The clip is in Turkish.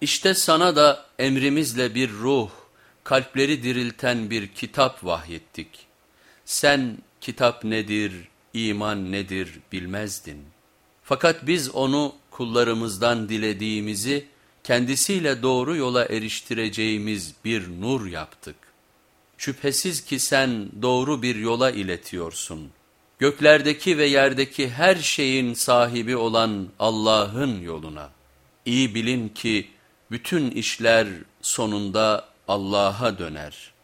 İşte sana da emrimizle bir ruh, kalpleri dirilten bir kitap vahyettik. Sen kitap nedir, iman nedir bilmezdin. Fakat biz onu kullarımızdan dilediğimizi kendisiyle doğru yola eriştireceğimiz bir nur yaptık. Şüphesiz ki sen doğru bir yola iletiyorsun. Göklerdeki ve yerdeki her şeyin sahibi olan Allah'ın yoluna. İyi bilin ki bütün işler sonunda Allah'a döner.''